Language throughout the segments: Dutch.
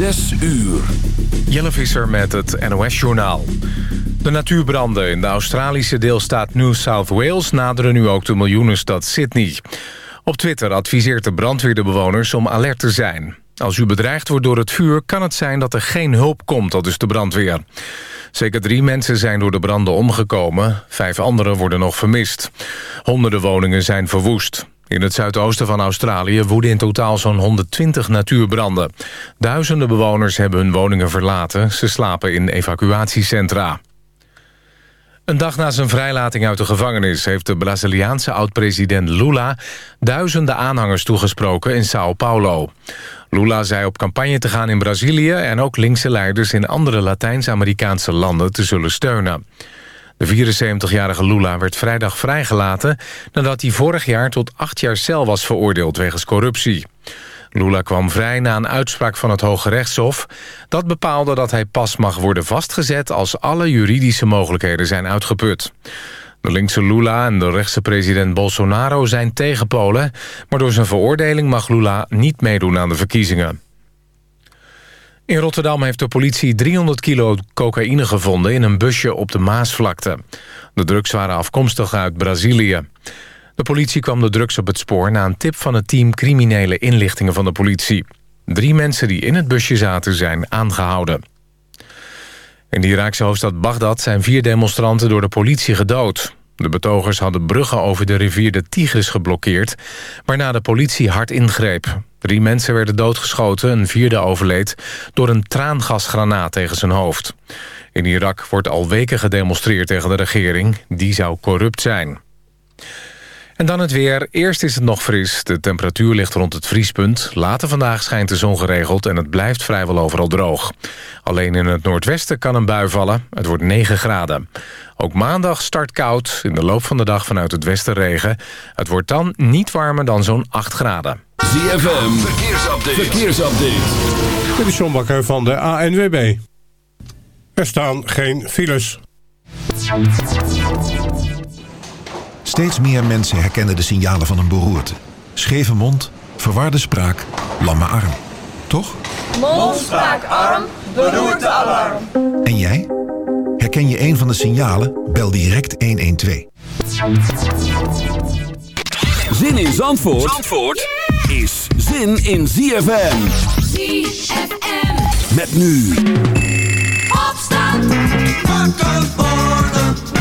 Zes uur. Jelle Visser met het NOS-journaal. De natuurbranden in de Australische deelstaat New South Wales... naderen nu ook de miljoenenstad Sydney. Op Twitter adviseert de brandweer de bewoners om alert te zijn. Als u bedreigd wordt door het vuur... kan het zijn dat er geen hulp komt, dat is de brandweer. Zeker drie mensen zijn door de branden omgekomen. Vijf anderen worden nog vermist. Honderden woningen zijn verwoest. In het zuidoosten van Australië woeden in totaal zo'n 120 natuurbranden. Duizenden bewoners hebben hun woningen verlaten. Ze slapen in evacuatiecentra. Een dag na zijn vrijlating uit de gevangenis... heeft de Braziliaanse oud-president Lula... duizenden aanhangers toegesproken in Sao Paulo. Lula zei op campagne te gaan in Brazilië... en ook linkse leiders in andere Latijns-Amerikaanse landen te zullen steunen. De 74-jarige Lula werd vrijdag vrijgelaten... nadat hij vorig jaar tot acht jaar cel was veroordeeld wegens corruptie. Lula kwam vrij na een uitspraak van het Hoge Rechtshof. Dat bepaalde dat hij pas mag worden vastgezet... als alle juridische mogelijkheden zijn uitgeput. De linkse Lula en de rechtse president Bolsonaro zijn tegenpolen... maar door zijn veroordeling mag Lula niet meedoen aan de verkiezingen. In Rotterdam heeft de politie 300 kilo cocaïne gevonden... in een busje op de Maasvlakte. De drugs waren afkomstig uit Brazilië. De politie kwam de drugs op het spoor... na een tip van het team criminele inlichtingen van de politie. Drie mensen die in het busje zaten zijn aangehouden. In de Iraakse hoofdstad Bagdad zijn vier demonstranten door de politie gedood. De betogers hadden bruggen over de rivier de Tigris geblokkeerd... waarna de politie hard ingreep. Drie mensen werden doodgeschoten, een vierde overleed... door een traangasgranaat tegen zijn hoofd. In Irak wordt al weken gedemonstreerd tegen de regering. Die zou corrupt zijn. En dan het weer. Eerst is het nog fris. De temperatuur ligt rond het vriespunt. Later vandaag schijnt de zon geregeld en het blijft vrijwel overal droog. Alleen in het noordwesten kan een bui vallen. Het wordt 9 graden. Ook maandag start koud. In de loop van de dag vanuit het westen regen. Het wordt dan niet warmer dan zo'n 8 graden. ZFM, verkeersupdate. verkeersupdate. Dit is John Bakker van de ANWB. Er staan geen files. Steeds meer mensen herkennen de signalen van een beroerte. Scheve mond, verwarde spraak, lamme arm. Toch? Mond, spraak, arm, beroerte, alarm. En jij? Herken je een van de signalen? Bel direct 112. Zin in Zandvoort, Zandvoort is zin in ZFM. ZFM. Met nu. Opstand. Wakker worden.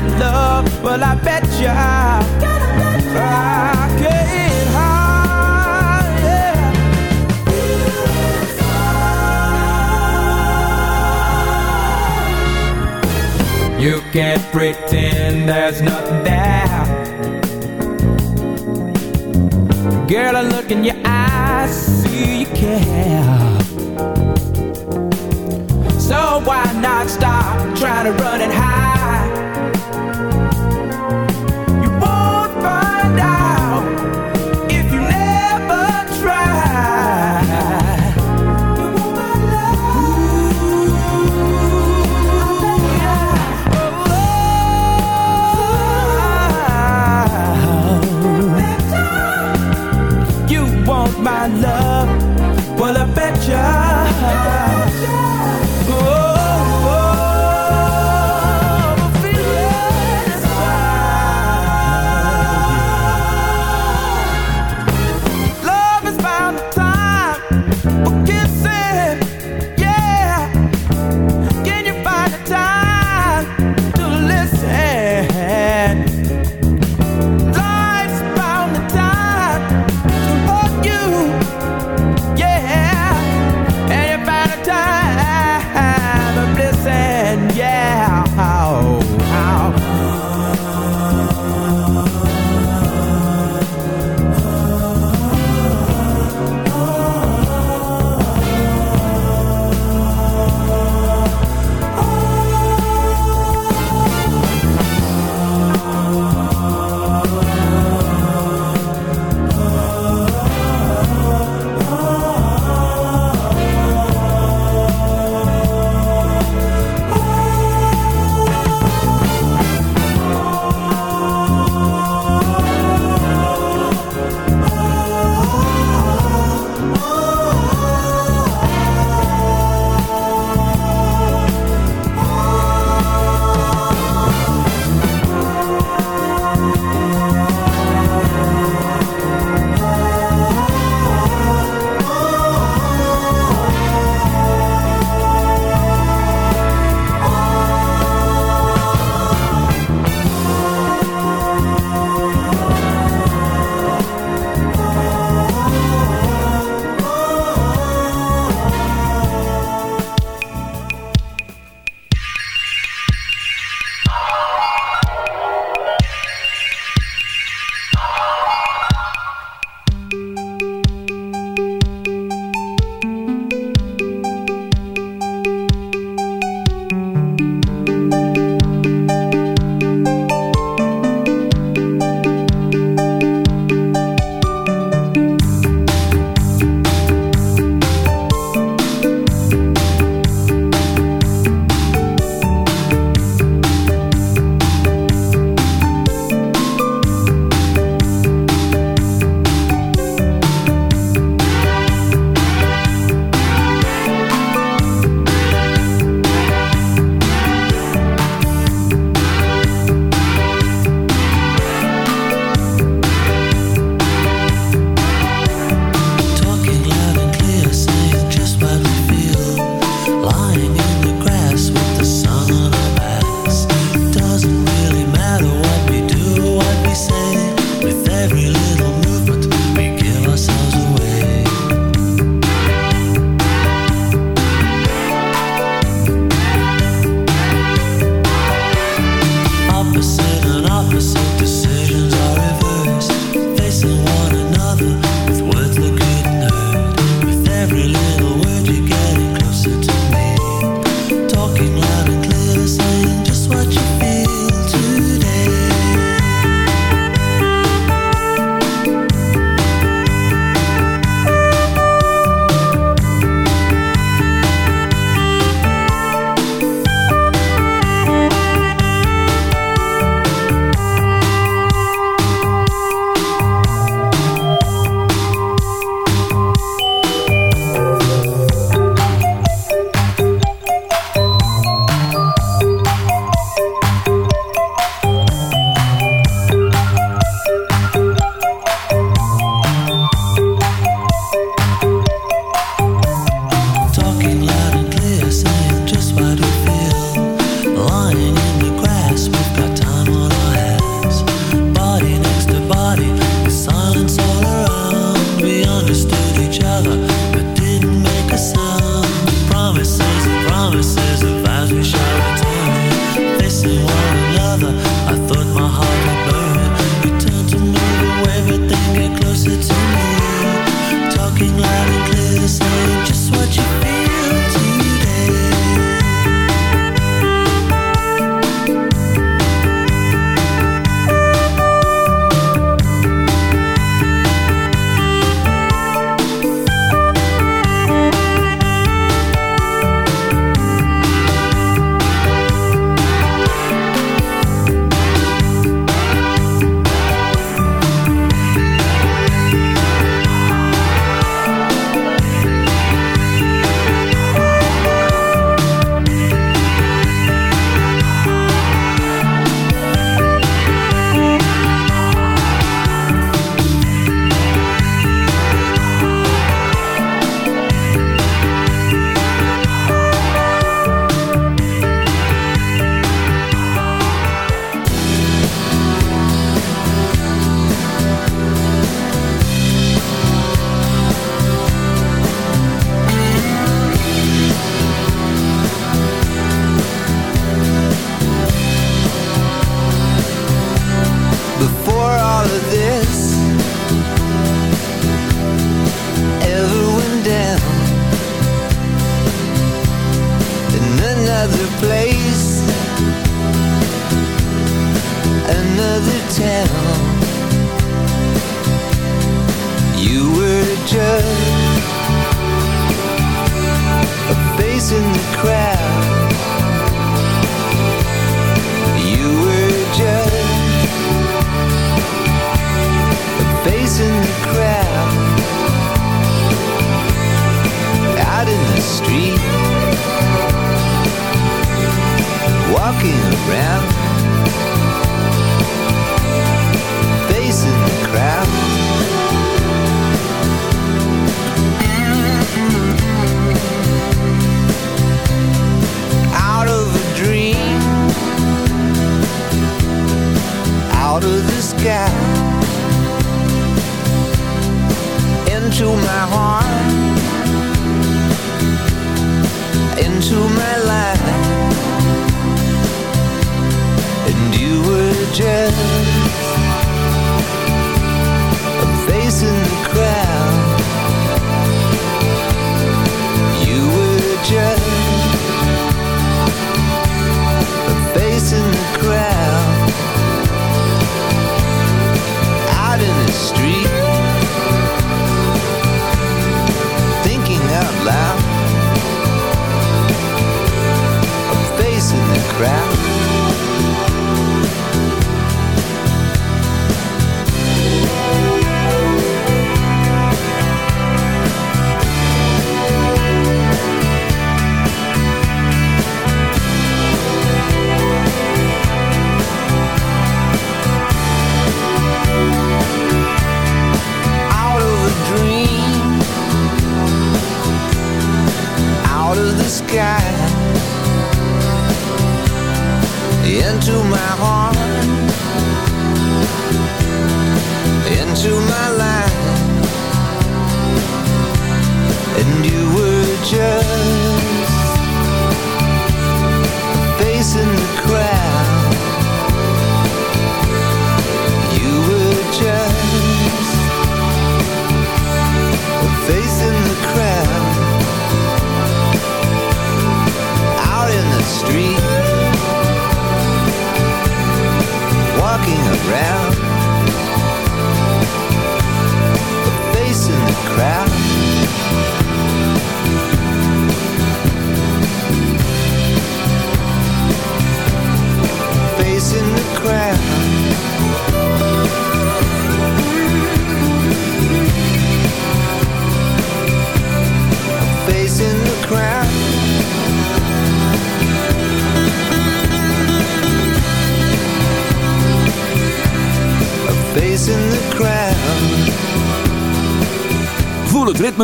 not love, well, I bet you I, can't hide. You can't pretend there's nothing there. Girl, I look in your eyes, see you care. So why not stop trying to run and hide?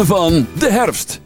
Van de herfst.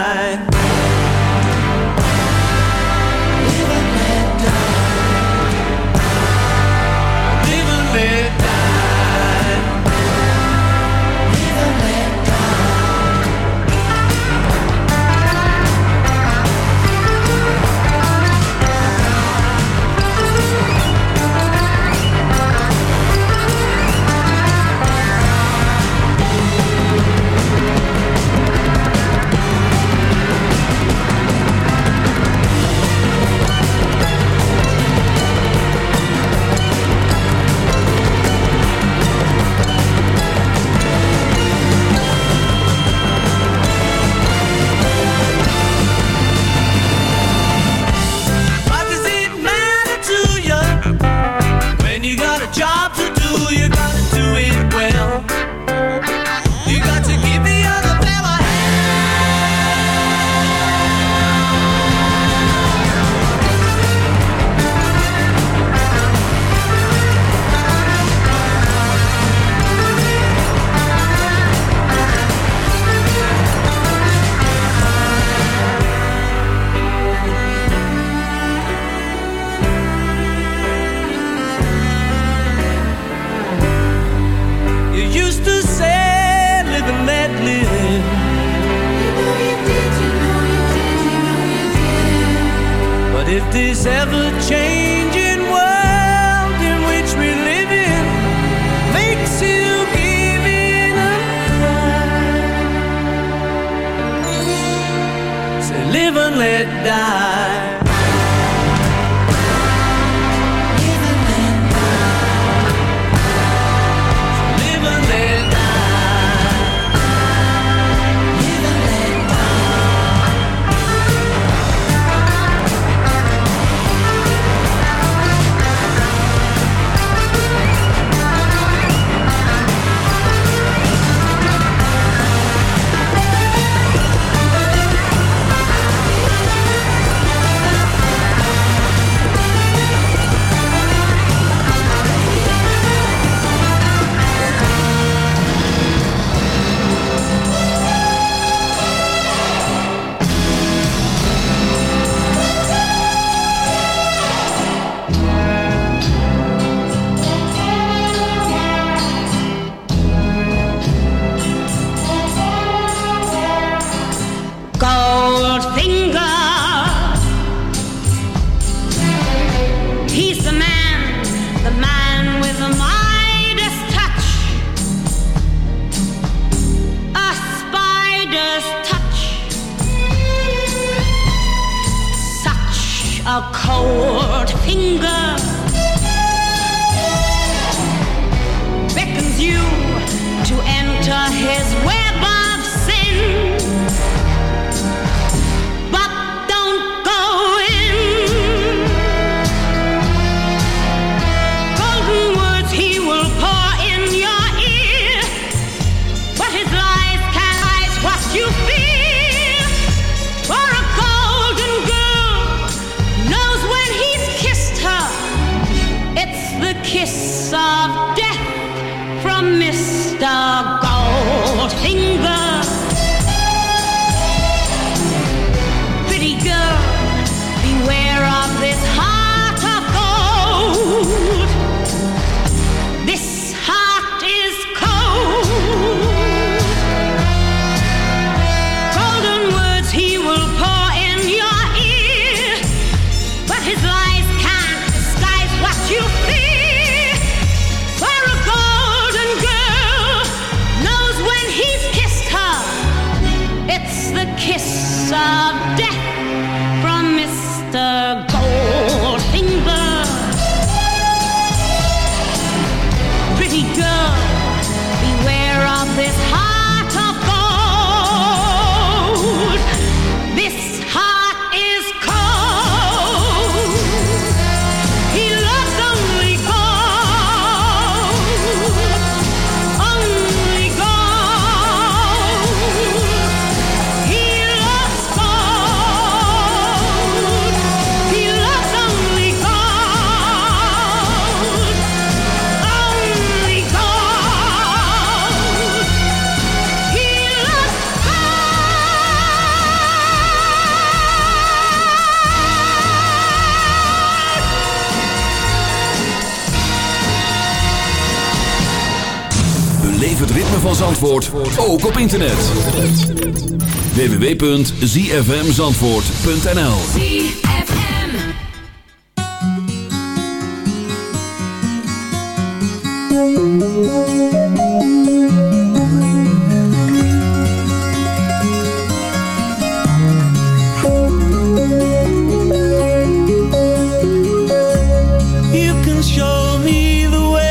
night. internet. www.zfmzandvoort.nl You show me way.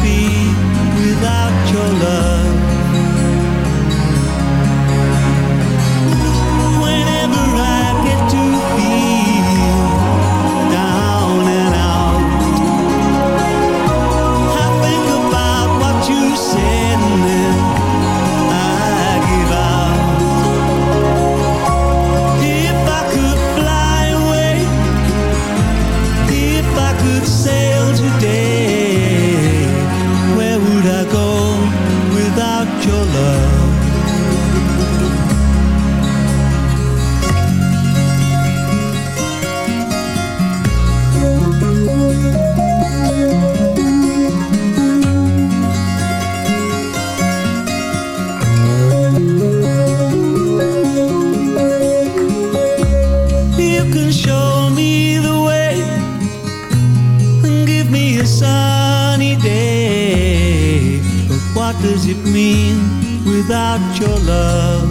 be? without your love.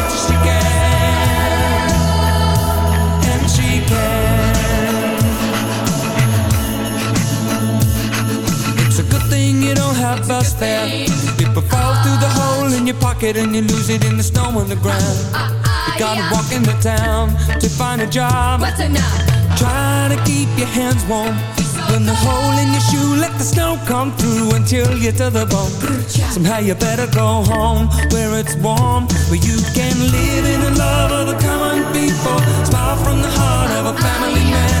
thing you don't have a spare. People fall through the hole in your pocket And you lose it in the snow on the ground You gotta walk in the town to find a job. What's enough? Try to keep your hands warm. When the hole in your shoe, let the snow come through Until you're to the bone. Somehow you better go home Where it's warm Where you can live in the love of the common people. Smile from the heart of a family man